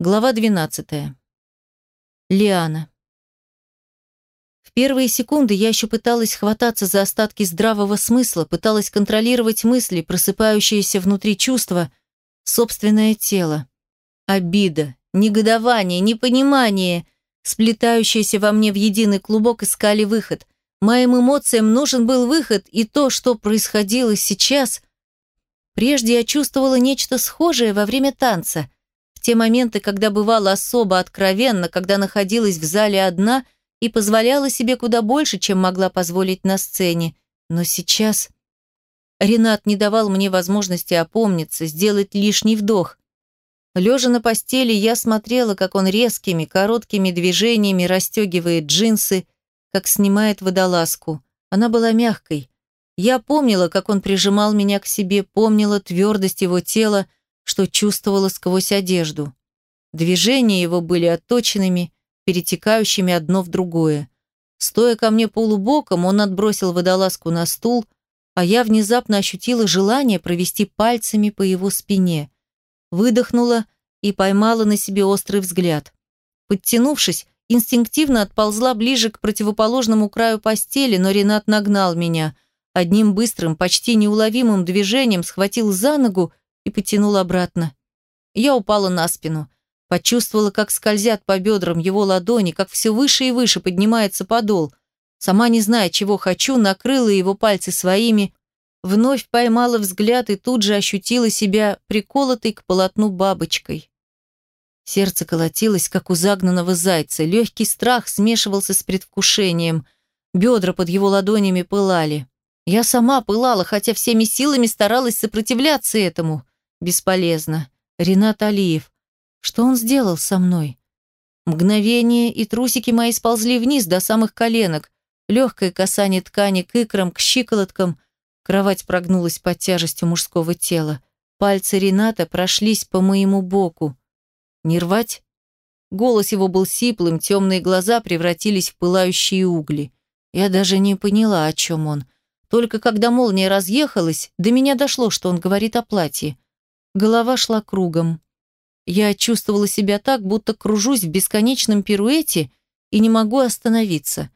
Глава 12. Лиана. В первые секунды я еще пыталась хвататься за остатки здравого смысла, пыталась контролировать мысли, просыпающиеся внутри чувства, собственное тело. Обида, негодование, непонимание, сплетающиеся во мне в единый клубок, искали выход. Моим эмоциям нужен был выход, и то, что происходило сейчас... Прежде я чувствовала нечто схожее во время танца – те моменты, когда бывала особо откровенно, когда находилась в зале одна и позволяла себе куда больше, чем могла позволить на сцене. Но сейчас... Ренат не давал мне возможности опомниться, сделать лишний вдох. Лежа на постели, я смотрела, как он резкими, короткими движениями расстегивает джинсы, как снимает водолазку. Она была мягкой. Я помнила, как он прижимал меня к себе, помнила твердость его тела, что чувствовала сквозь одежду. Движения его были отточенными, перетекающими одно в другое. Стоя ко мне полубоком, он отбросил водолазку на стул, а я внезапно ощутила желание провести пальцами по его спине. Выдохнула и поймала на себе острый взгляд. Подтянувшись, инстинктивно отползла ближе к противоположному краю постели, но Ренат нагнал меня. Одним быстрым, почти неуловимым движением схватил за ногу и потянул обратно. Я упала на спину. Почувствовала, как скользят по бедрам его ладони, как все выше и выше поднимается подол. Сама не зная, чего хочу, накрыла его пальцы своими, вновь поймала взгляд и тут же ощутила себя приколотой к полотну бабочкой. Сердце колотилось, как у загнанного зайца. Легкий страх смешивался с предвкушением. Бедра под его ладонями пылали. Я сама пылала, хотя всеми силами старалась сопротивляться этому. Бесполезно. Ренат Алиев. Что он сделал со мной? Мгновение, и трусики мои сползли вниз до самых коленок. Легкое касание ткани к икрам, к щиколоткам. Кровать прогнулась под тяжестью мужского тела. Пальцы Рената прошлись по моему боку. Не рвать? Голос его был сиплым, темные глаза превратились в пылающие угли. Я даже не поняла, о чем он. Только когда молния разъехалась, до меня дошло, что он говорит о платье. Голова шла кругом. Я чувствовала себя так, будто кружусь в бесконечном пируэте и не могу остановиться.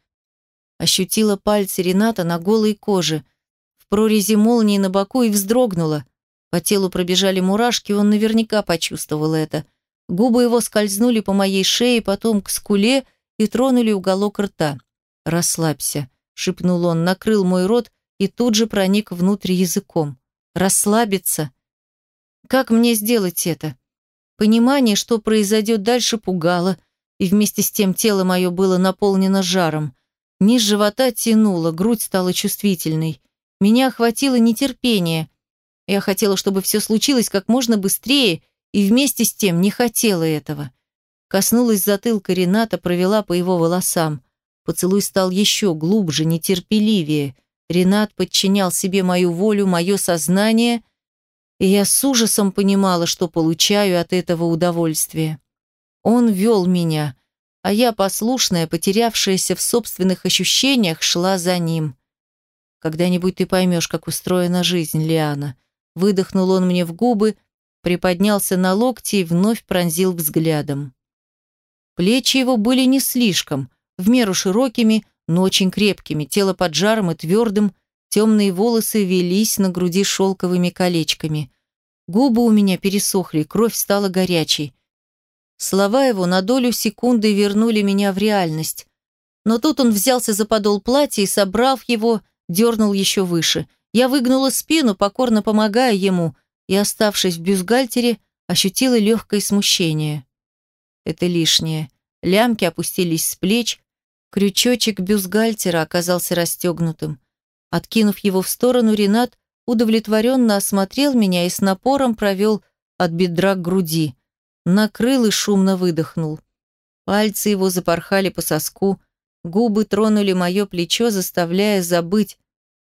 Ощутила пальцы Рената на голой коже, в прорези молнии на боку и вздрогнула. По телу пробежали мурашки, он наверняка почувствовал это. Губы его скользнули по моей шее, потом к скуле и тронули уголок рта. «Расслабься», — шепнул он, накрыл мой рот и тут же проник внутрь языком. «Расслабиться?» Как мне сделать это? Понимание, что произойдет дальше, пугало, и вместе с тем тело мое было наполнено жаром. Низ живота тянуло, грудь стала чувствительной. Меня охватило нетерпение. Я хотела, чтобы все случилось как можно быстрее, и вместе с тем не хотела этого. Коснулась затылка Рената, провела по его волосам. Поцелуй стал еще глубже, нетерпеливее. Ренат подчинял себе мою волю, мое сознание, и я с ужасом понимала, что получаю от этого удовольствие. Он вел меня, а я, послушная, потерявшаяся в собственных ощущениях, шла за ним. «Когда-нибудь ты поймешь, как устроена жизнь, Лиана». Выдохнул он мне в губы, приподнялся на локти и вновь пронзил взглядом. Плечи его были не слишком, в меру широкими, но очень крепкими, тело под жаром и твердым, Темные волосы велись на груди шелковыми колечками. Губы у меня пересохли, кровь стала горячей. Слова его на долю секунды вернули меня в реальность. Но тут он взялся за подол платья и, собрав его, дернул еще выше. Я выгнула спину, покорно помогая ему, и, оставшись в бюстгальтере, ощутила легкое смущение. Это лишнее. Лямки опустились с плеч, крючочек бюстгальтера оказался расстегнутым. Откинув его в сторону, Ренат удовлетворенно осмотрел меня и с напором провел от бедра к груди. Накрыл и шумно выдохнул. Пальцы его запорхали по соску, губы тронули мое плечо, заставляя забыть,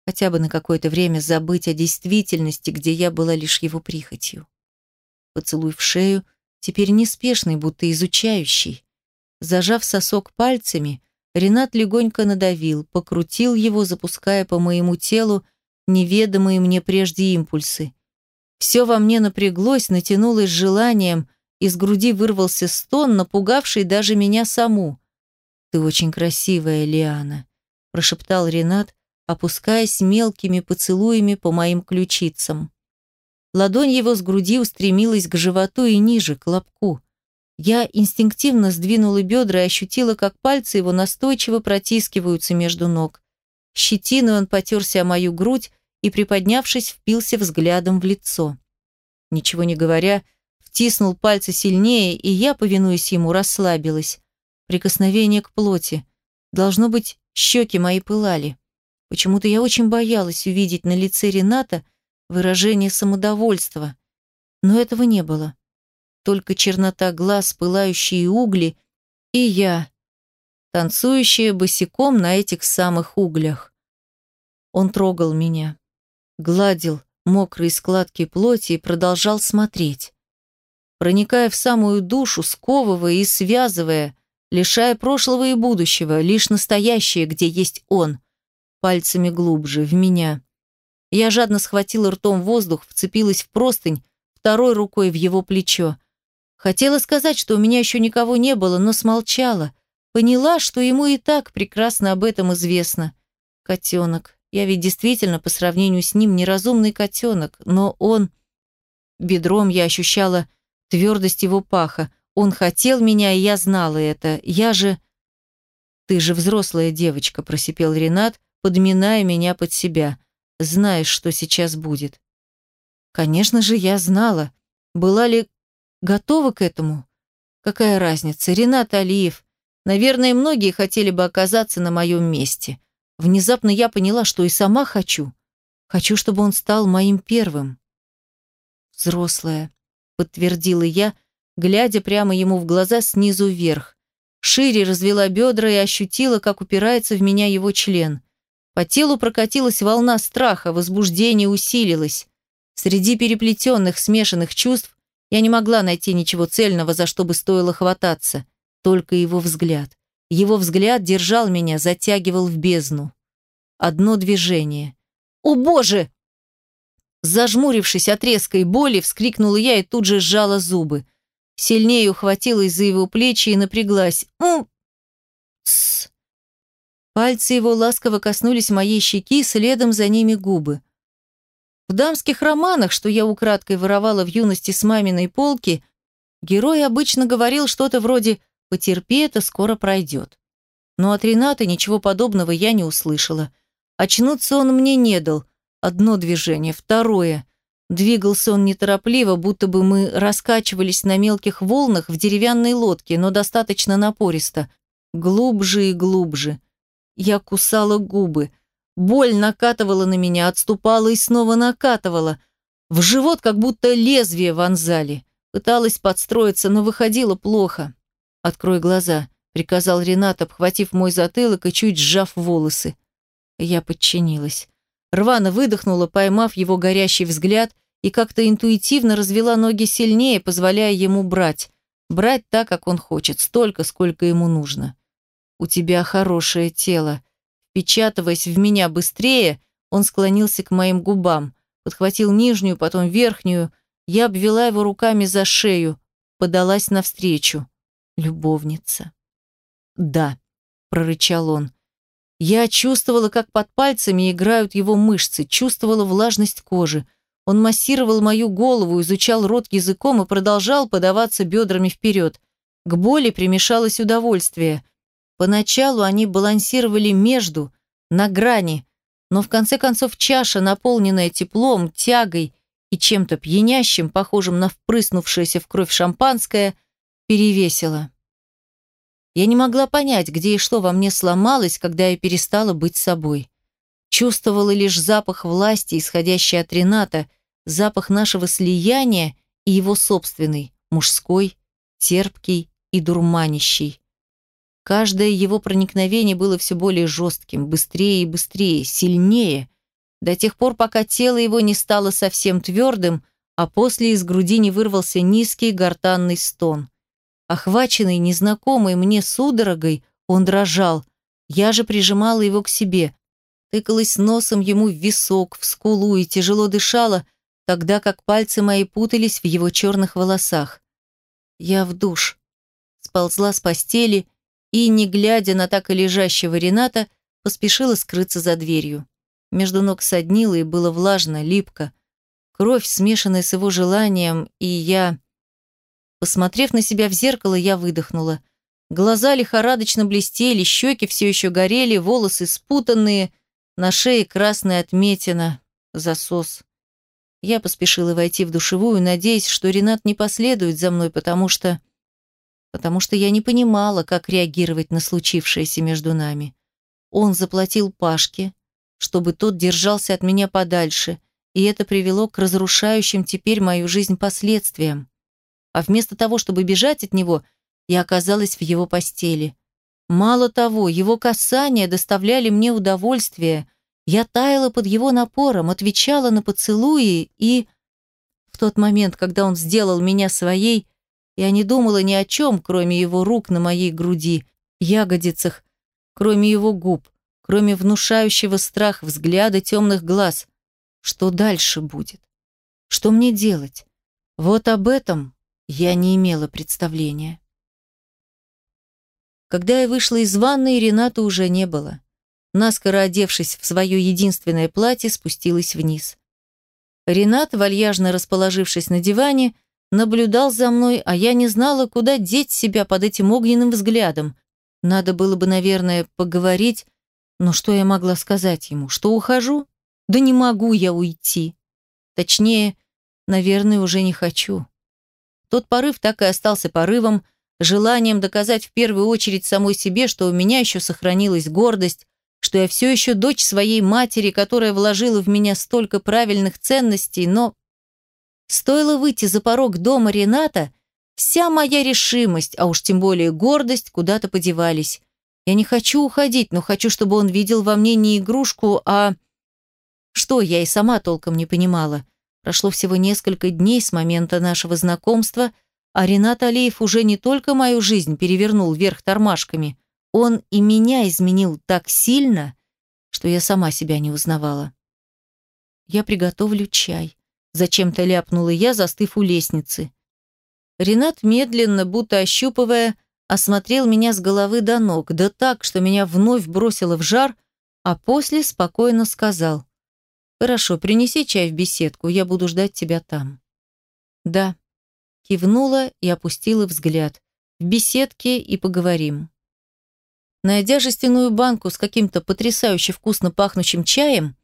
хотя бы на какое-то время забыть о действительности, где я была лишь его прихотью. Поцелуй в шею, теперь неспешный, будто изучающий. Зажав сосок пальцами, Ренат легонько надавил, покрутил его, запуская по моему телу неведомые мне прежде импульсы. Все во мне напряглось, натянулось желанием, из груди вырвался стон, напугавший даже меня саму. «Ты очень красивая, Лиана», – прошептал Ренат, опускаясь мелкими поцелуями по моим ключицам. Ладонь его с груди устремилась к животу и ниже, к лобку. Я инстинктивно сдвинула бедра и ощутила, как пальцы его настойчиво протискиваются между ног. Щетиной он потерся о мою грудь и, приподнявшись, впился взглядом в лицо. Ничего не говоря, втиснул пальцы сильнее, и я, повинуясь ему, расслабилась. Прикосновение к плоти. Должно быть, щеки мои пылали. Почему-то я очень боялась увидеть на лице Рената выражение самодовольства. Но этого не было. Только чернота глаз, пылающие угли, и я, танцующая босиком на этих самых углях. Он трогал меня, гладил мокрые складки плоти и продолжал смотреть. Проникая в самую душу, сковывая и связывая, лишая прошлого и будущего, лишь настоящее, где есть он, пальцами глубже, в меня. Я жадно схватила ртом воздух, вцепилась в простынь, второй рукой в его плечо. Хотела сказать, что у меня еще никого не было, но смолчала. Поняла, что ему и так прекрасно об этом известно. Котенок. Я ведь действительно по сравнению с ним неразумный котенок, но он... Бедром я ощущала твердость его паха. Он хотел меня, и я знала это. Я же... «Ты же взрослая девочка», – просипел Ренат, подминая меня под себя. «Знаешь, что сейчас будет». Конечно же, я знала. Была ли готова к этому? Какая разница? Ренат Алиев. Наверное, многие хотели бы оказаться на моем месте. Внезапно я поняла, что и сама хочу. Хочу, чтобы он стал моим первым. Взрослая, подтвердила я, глядя прямо ему в глаза снизу вверх. Шире развела бедра и ощутила, как упирается в меня его член. По телу прокатилась волна страха, возбуждение усилилось. Среди переплетенных, смешанных чувств я не могла найти ничего цельного, за что бы стоило хвататься. Только его взгляд. Его взгляд держал меня, затягивал в бездну. Одно движение. «О, Боже!» Зажмурившись от резкой боли, вскрикнула я и тут же сжала зубы. Сильнее ухватилась за его плечи и напряглась. «М!» «Тссс!» Пальцы его ласково коснулись моей щеки, следом за ними губы. В дамских романах, что я украдкой воровала в юности с маминой полки, герой обычно говорил что-то вроде «потерпи, это скоро пройдет». Но от Рената ничего подобного я не услышала. Очнуться он мне не дал. Одно движение, второе. Двигался он неторопливо, будто бы мы раскачивались на мелких волнах в деревянной лодке, но достаточно напористо. Глубже и глубже. Я кусала губы. Боль накатывала на меня, отступала и снова накатывала. В живот как будто лезвие вонзали. Пыталась подстроиться, но выходило плохо. «Открой глаза», — приказал Ренат, обхватив мой затылок и чуть сжав волосы. Я подчинилась. Рвано выдохнула, поймав его горящий взгляд, и как-то интуитивно развела ноги сильнее, позволяя ему брать. Брать так, как он хочет, столько, сколько ему нужно. «У тебя хорошее тело». Впечатываясь в меня быстрее, он склонился к моим губам, подхватил нижнюю, потом верхнюю. Я обвела его руками за шею, подалась навстречу. Любовница. «Да», — прорычал он. Я чувствовала, как под пальцами играют его мышцы, чувствовала влажность кожи. Он массировал мою голову, изучал рот языком и продолжал подаваться бедрами вперед. К боли примешалось удовольствие. Поначалу они балансировали между, на грани, но в конце концов чаша, наполненная теплом, тягой и чем-то пьянящим, похожим на впрыснувшееся в кровь шампанское, перевесила. Я не могла понять, где и что во мне сломалось, когда я перестала быть собой. Чувствовала лишь запах власти, исходящий от Рената, запах нашего слияния и его собственный, мужской, терпкий и дурманящий. Каждое его проникновение было все более жестким, быстрее и быстрее, сильнее, до тех пор, пока тело его не стало совсем твердым, а после из груди не вырвался низкий гортанный стон. Охваченный незнакомой мне судорогой, он дрожал. Я же прижимала его к себе, тыкалась носом ему в висок, в скулу и тяжело дышала, тогда как пальцы мои путались в его черных волосах. Я в душ. Сползла с постели и, не глядя на так и лежащего Рената, поспешила скрыться за дверью. Между ног соднило и было влажно, липко. Кровь, смешанная с его желанием, и я... Посмотрев на себя в зеркало, я выдохнула. Глаза лихорадочно блестели, щеки все еще горели, волосы спутанные, на шее красная отметина, засос. Я поспешила войти в душевую, надеясь, что Ренат не последует за мной, потому что... Потому что я не понимала, как реагировать на случившееся между нами. Он заплатил Пашке, чтобы тот держался от меня подальше, и это привело к разрушающим теперь мою жизнь последствиям. А вместо того, чтобы бежать от него, я оказалась в его постели. Мало того, его касания доставляли мне удовольствие. Я таяла под его напором, отвечала на поцелуи и... В тот момент, когда он сделал меня своей, я не думала ни о чем, кроме его рук на моей груди, ягодицах, кроме его губ, кроме внушающего страх взгляда темных глаз. Что дальше будет? Что мне делать? Вот об этом я не имела представления. Когда я вышла из ванной, Рената уже не было. Наскоро одевшись в свое единственное платье, спустилась вниз. Ренат, вальяжно расположившись на диване, наблюдал за мной, а я не знала, куда деть себя под этим огненным взглядом. Надо было бы, наверное, поговорить, но что я могла сказать ему? Что ухожу? Да не могу я уйти. Точнее, наверное, уже не хочу. Тот порыв так и остался порывом, желанием доказать в первую очередь самой себе, что у меня еще сохранилась гордость, что я все еще дочь своей матери, которая вложила в меня столько правильных ценностей, но... Стоило выйти за порог дома Рената, вся моя решимость, а уж тем более гордость, куда-то подевались. Я не хочу уходить, но хочу, чтобы он видел во мне не игрушку, а... Что, я и сама толком не понимала. Прошло всего несколько дней с момента нашего знакомства, а Ренат Алиев уже не только мою жизнь перевернул вверх тормашками, он и меня изменил так сильно, что я сама себя не узнавала. Я приготовлю чай. Зачем-то ляпнула я, застыв у лестницы. Ренат медленно, будто ощупывая, осмотрел меня с головы до ног, да так, что меня вновь бросило в жар, а после спокойно сказал. «Хорошо, принеси чай в беседку, я буду ждать тебя там». «Да», кивнула и опустила взгляд. «В беседке и поговорим». Найдя жестяную банку с каким-то потрясающе вкусно пахнущим чаем,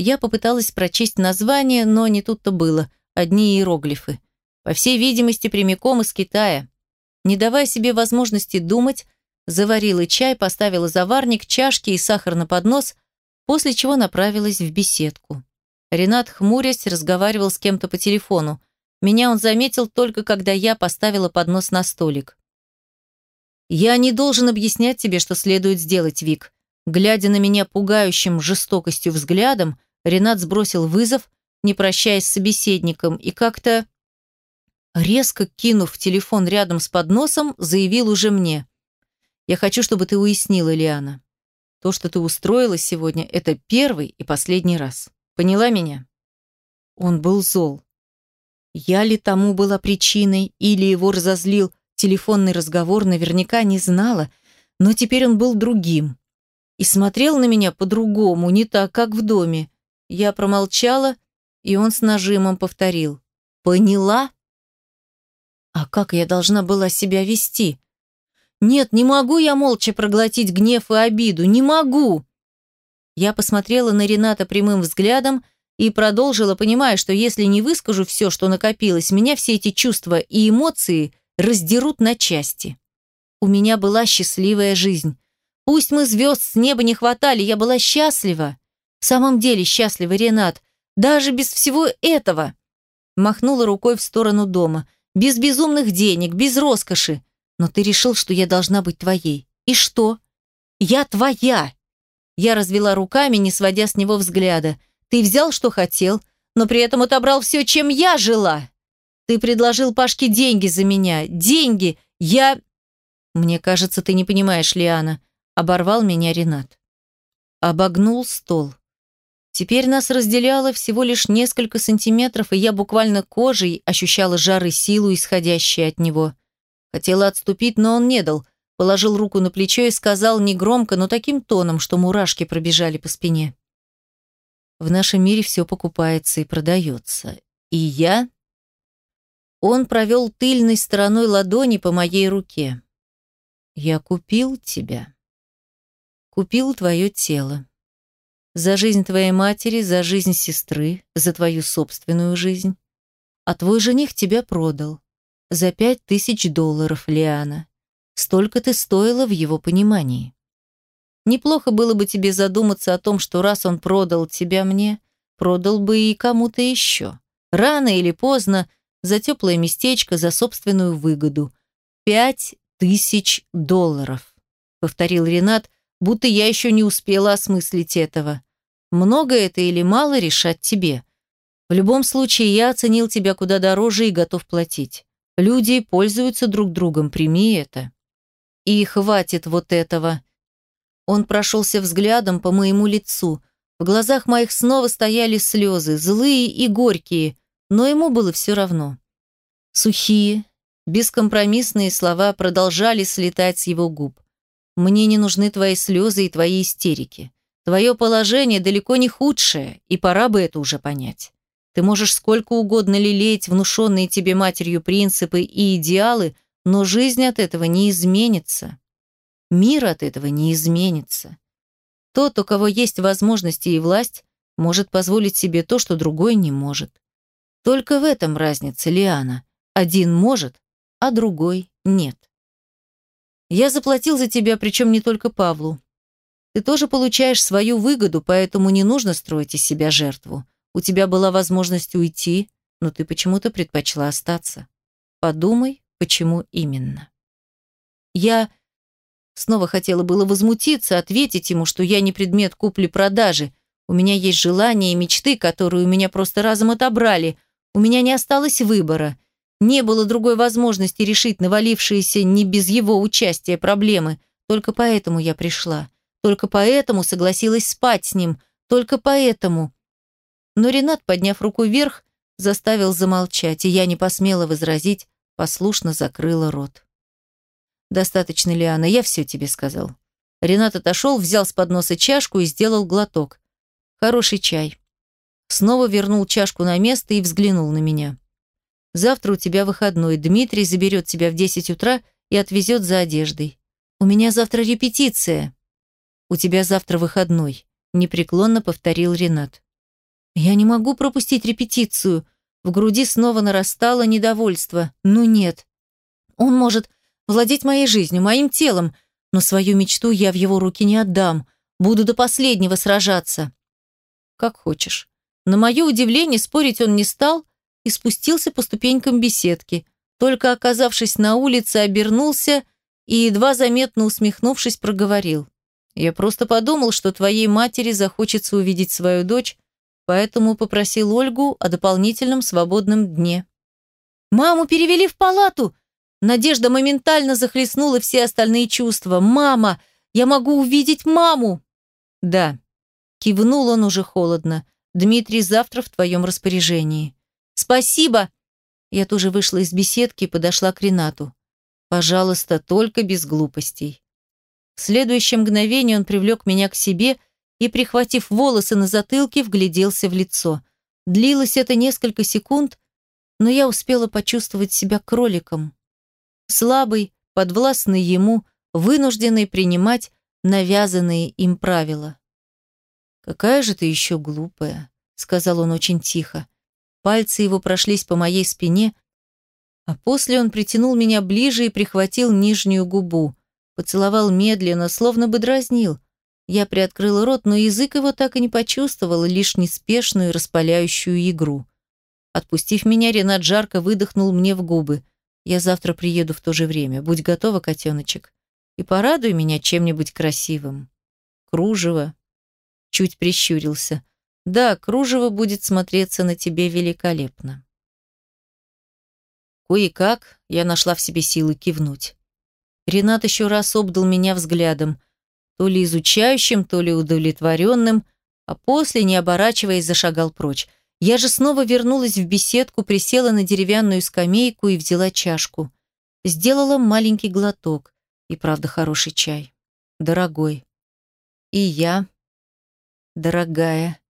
я попыталась прочесть название, но не тут-то было, одни иероглифы. По всей видимости, прямиком из Китая. Не давая себе возможности думать, заварила чай, поставила заварник, чашки и сахар на поднос, после чего направилась в беседку. Ренат, хмурясь, разговаривал с кем-то по телефону. Меня он заметил только когда я поставила поднос на столик. «Я не должен объяснять тебе, что следует сделать, Вик». Глядя на меня пугающим жестокостью взглядом, Ренат сбросил вызов, не прощаясь с собеседником, и как-то Резко кинув телефон рядом с подносом, заявил уже мне. «Я хочу, чтобы ты уяснила, Лиана. То, что ты устроила сегодня, это первый и последний раз. Поняла меня?» Он был зол. Я ли тому была причиной или его разозлил телефонный разговор, наверняка не знала, но теперь он был другим. И смотрел на меня по-другому, не так, как в доме. Я промолчала, и он с нажимом повторил. «Поняла?» А как я должна была себя вести? Нет, не могу я молча проглотить гнев и обиду, не могу. Я посмотрела на Рената прямым взглядом и продолжила, понимая, что если не выскажу все, что накопилось, меня все эти чувства и эмоции раздерут на части. У меня была счастливая жизнь. Пусть мы звезд с неба не хватали, я была счастлива. В самом деле счастлива, Ренат, даже без всего этого. Махнула рукой в сторону дома – без безумных денег, без роскоши. Но ты решил, что я должна быть твоей. И что? Я твоя. Я развела руками, не сводя с него взгляда. Ты взял, что хотел, но при этом отобрал все, чем я жила. Ты предложил Пашке деньги за меня. Деньги. Я... Мне кажется, ты не понимаешь, Лиана. Оборвал меня Ренат. Обогнул стол. Теперь нас разделяло всего лишь несколько сантиметров, и я буквально кожей ощущала жар и силу, исходящие от него. Хотела отступить, но он не дал. Положил руку на плечо и сказал негромко, но таким тоном, что мурашки пробежали по спине. В нашем мире все покупается и продается. И я... Он провел тыльной стороной ладони по моей руке. Я купил тебя. Купил твое тело. За жизнь твоей матери, за жизнь сестры, за твою собственную жизнь. А твой жених тебя продал. За пять тысяч долларов, Лиана. Столько ты стоила в его понимании. Неплохо было бы тебе задуматься о том, что раз он продал тебя мне, продал бы и кому-то еще. Рано или поздно, за теплое местечко, за собственную выгоду. Пять тысяч долларов, повторил Ренат, будто я еще не успела осмыслить этого. Много это или мало решать тебе. В любом случае, я оценил тебя куда дороже и готов платить. Люди пользуются друг другом, прими это. И хватит вот этого. Он прошелся взглядом по моему лицу. В глазах моих снова стояли слезы, злые и горькие, но ему было все равно. Сухие, бескомпромиссные слова продолжали слетать с его губ. «Мне не нужны твои слезы и твои истерики. Твое положение далеко не худшее, и пора бы это уже понять. Ты можешь сколько угодно лелеять внушенные тебе матерью принципы и идеалы, но жизнь от этого не изменится. Мир от этого не изменится. Тот, у кого есть возможности и власть, может позволить себе то, что другой не может. Только в этом разница, Лиана. Один может, а другой нет. Я заплатил за тебя, причем не только Павлу. Ты тоже получаешь свою выгоду, поэтому не нужно строить из себя жертву. У тебя была возможность уйти, но ты почему-то предпочла остаться. Подумай, почему именно. Я снова хотела было возмутиться, ответить ему, что я не предмет купли-продажи. У меня есть желания и мечты, которые у меня просто разом отобрали. У меня не осталось выбора. Не было другой возможности решить навалившиеся не без его участия проблемы. Только поэтому я пришла. Только поэтому согласилась спать с ним. Только поэтому но Ренат, подняв руку вверх, заставил замолчать, и я не посмела возразить, послушно закрыла рот. «Достаточно, Лиана, я все тебе сказал». Ренат отошел, взял с подноса чашку и сделал глоток. «Хороший чай». Снова вернул чашку на место и взглянул на меня. «Завтра у тебя выходной. Дмитрий заберет тебя в 10 утра и отвезет за одеждой. У меня завтра репетиция». «У тебя завтра выходной», – непреклонно повторил Ренат. Я не могу пропустить репетицию. В груди снова нарастало недовольство. Ну нет. Он может владеть моей жизнью, моим телом, но свою мечту я в его руки не отдам. Буду до последнего сражаться. Как хочешь. На мое удивление спорить он не стал и спустился по ступенькам беседки. Только оказавшись на улице, обернулся и, едва заметно усмехнувшись, проговорил. «Я просто подумал, что твоей матери захочется увидеть свою дочь, поэтому попросил Ольгу о дополнительном свободном дне. «Маму перевели в палату!» Надежда моментально захлестнула все остальные чувства. «Мама! Я могу увидеть маму!» «Да», — кивнул он уже холодно. «Дмитрий завтра в твоем распоряжении». «Спасибо!» Я тоже вышла из беседки и подошла к Ренату. «Пожалуйста, только без глупостей». В следующее мгновение он привлек меня к себе и, прихватив волосы на затылке, вгляделся в лицо. Длилось это несколько секунд, но я успела почувствовать себя кроликом. Слабый, подвластный ему, вынужденный принимать навязанные им правила. «Какая же ты еще глупая», — сказал он очень тихо. Пальцы его прошлись по моей спине, а после он притянул меня ближе и прихватил нижнюю губу, поцеловал медленно, словно бы дразнил — я приоткрыла рот, но язык его так и не почувствовал, лишь неспешную распаляющую игру. Отпустив меня, Ренат жарко выдохнул мне в губы. «Я завтра приеду в то же время. Будь готова, котеночек. И порадуй меня чем-нибудь красивым. Кружево». Чуть прищурился. «Да, кружево будет смотреться на тебе великолепно». Кое-как я нашла в себе силы кивнуть. Ренат еще раз обдал меня взглядом – то ли изучающим, то ли удовлетворенным, а после, не оборачиваясь, зашагал прочь. Я же снова вернулась в беседку, присела на деревянную скамейку и взяла чашку. Сделала маленький глоток. И правда хороший чай. Дорогой. И я. Дорогая.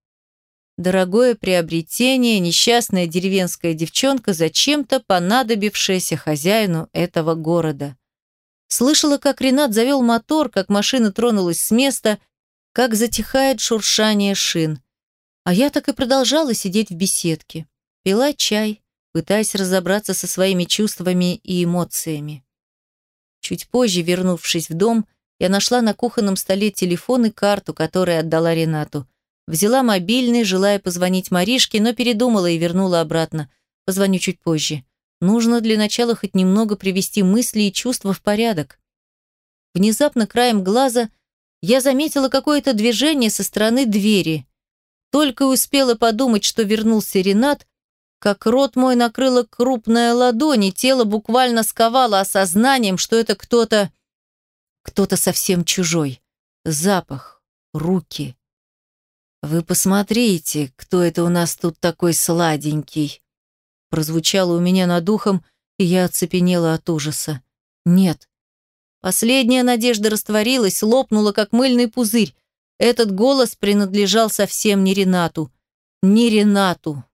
Дорогое приобретение, несчастная деревенская девчонка, зачем-то понадобившаяся хозяину этого города. Слышала, как Ренат завел мотор, как машина тронулась с места, как затихает шуршание шин. А я так и продолжала сидеть в беседке. Пила чай, пытаясь разобраться со своими чувствами и эмоциями. Чуть позже, вернувшись в дом, я нашла на кухонном столе телефон и карту, которую отдала Ренату. Взяла мобильный, желая позвонить Маришке, но передумала и вернула обратно. Позвоню чуть позже. Нужно для начала хоть немного привести мысли и чувства в порядок. Внезапно краем глаза я заметила какое-то движение со стороны двери. Только успела подумать, что вернулся Ренат, как рот мой накрыла крупная ладонь, и тело буквально сковало осознанием, что это кто-то... кто-то совсем чужой. Запах, руки. «Вы посмотрите, кто это у нас тут такой сладенький!» Прозвучало у меня над ухом, и я оцепенела от ужаса. Нет. Последняя надежда растворилась, лопнула, как мыльный пузырь. Этот голос принадлежал совсем не Ренату. Не Ренату.